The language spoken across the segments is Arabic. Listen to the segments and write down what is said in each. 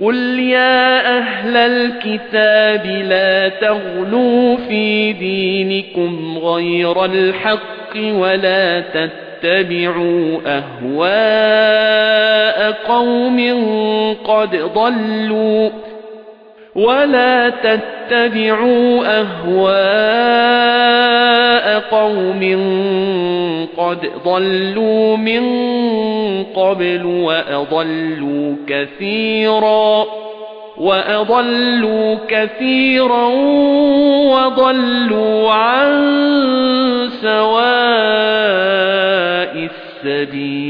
قُلْ يَا أَهْلَ الْكِتَابِ لَا تَغْلُوا فِي دِينِكُمْ غَيْرَ الْحَقِّ وَلَا تَتَّبِعُوا أَهْوَاءَ قَوْمٍ قَدْ ضَلُّوا وَلَا تَتَّبِعُوا أَهْوَاءَ قَوْمٍ قَدْ ضَلُّوا مِن قَبْلُ وَأَضَلُّوا كَثِيرًا وَأَضَلُّوا كَثِيرًا وَضَلُّوا عَن سَوَاءِ السَّبِيلِ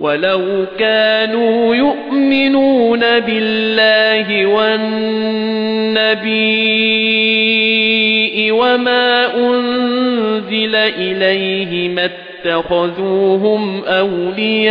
وَلَوْ كَانُوا يُؤْمِنُونَ بِاللَّهِ وَالنَّبِيِّ وَمَا أُنْزِلَ إِلَيْهِ مَا اتَّخَذُوهُمْ أَوْلِيَاءَ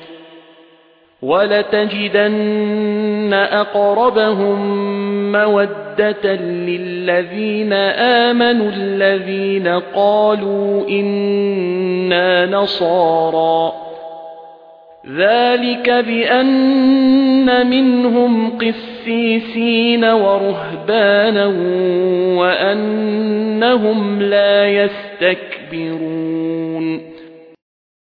وَلَتَجِدَنَّ أَقْرَبَهُم مَّوَدَّةً لِّلَّذِينَ آمَنُوا الَّذِينَ قَالُوا إِنَّا نَصَارَىٰ. ذَلِكَ بِأَنَّ مِنْهُمْ قِسِّيسِينَ وَرُهْبَانًا وَأَنَّهُمْ لَا يَسْتَكْبِرُونَ.